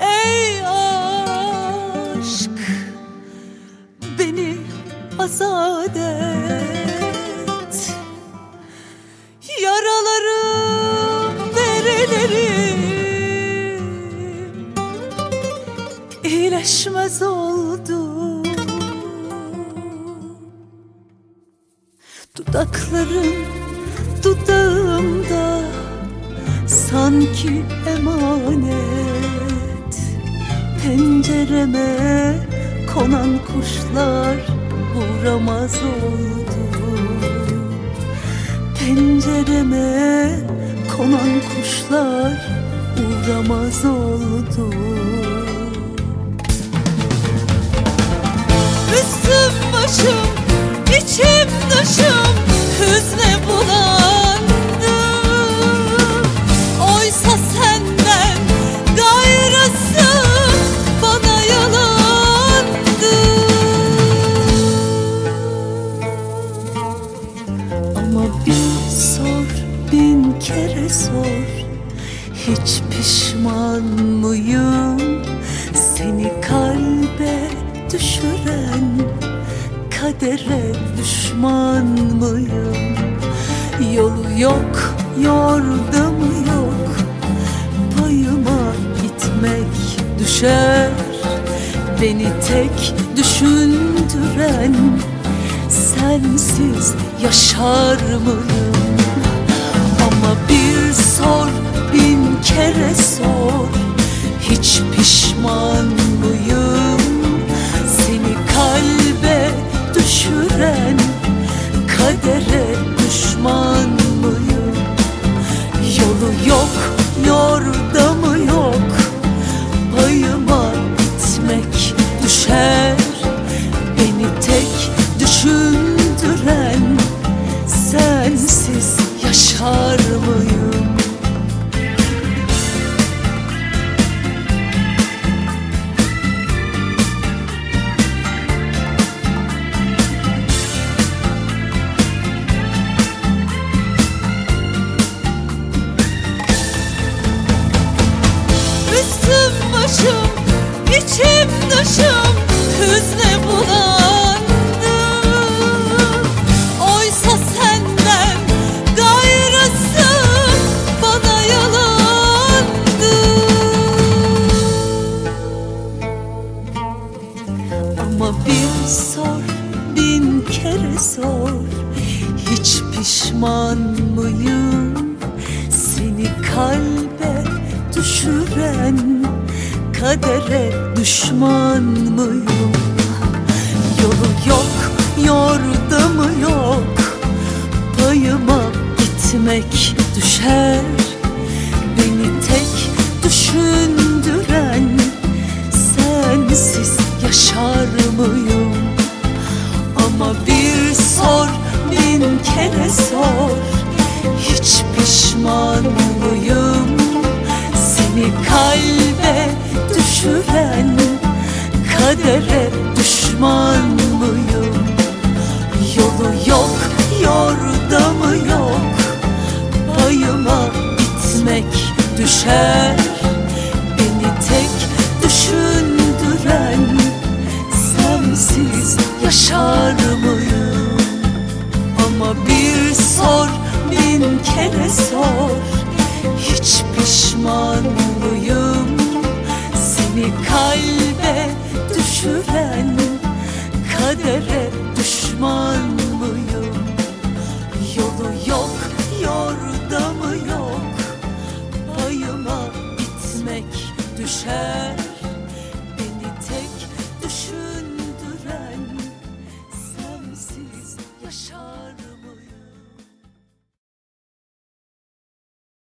Ey aşk beni azat et. Yaralarım derelerim iyileşmez oldu Dudakların dudağımda sanki emanet. Pencereme konan kuşlar uğramaz oldu. Pencereme konan kuşlar uğramaz oldu. Üstüm başım, dışım hüzne bulandı. Oysa senden gayrısı bana yalandı. Ama bir sor, bin kere sor. Hiç pişman mıyım? Seni kalbe düşüren kadere düşman mıyım? Yolu yok, yordamı yok Payıma gitmek düşer Beni tek düşündüren Sensiz yaşar mıyım? Ama bir sor, bin kere sor Hiç pişman mıyım? Düşman mıyım? Yolu yok, yordamı yok Payıma gitmek düşer Beni tek düşündüren Sensiz yaşar mıyım? Dışım hüzne bulandı. Oysa senden gayrısı bana yalandı. Ama bir sor, bin kere sor Hiç pişman mıyım? Seni kalbe düşüren kadere düşman mıyım? Yolu yok, yordamı yok Payıma gitmek düşer Beni tek düşündüren Sensiz yaşar mıyım? Ama bir sor, bin kere sor Hiç pişman mıyım? Düşman? Yolu yok, yordamı yok Payıma gitmek düşer Beni tek düşündüren Sensiz yaşar mıyım? Ama bir sor, bin kere sor Hiç pişman mıyım? Seni kalbe düşüren kadere düşman mıyım? Yolu yok, yordamı yok Payıma bitmek düşer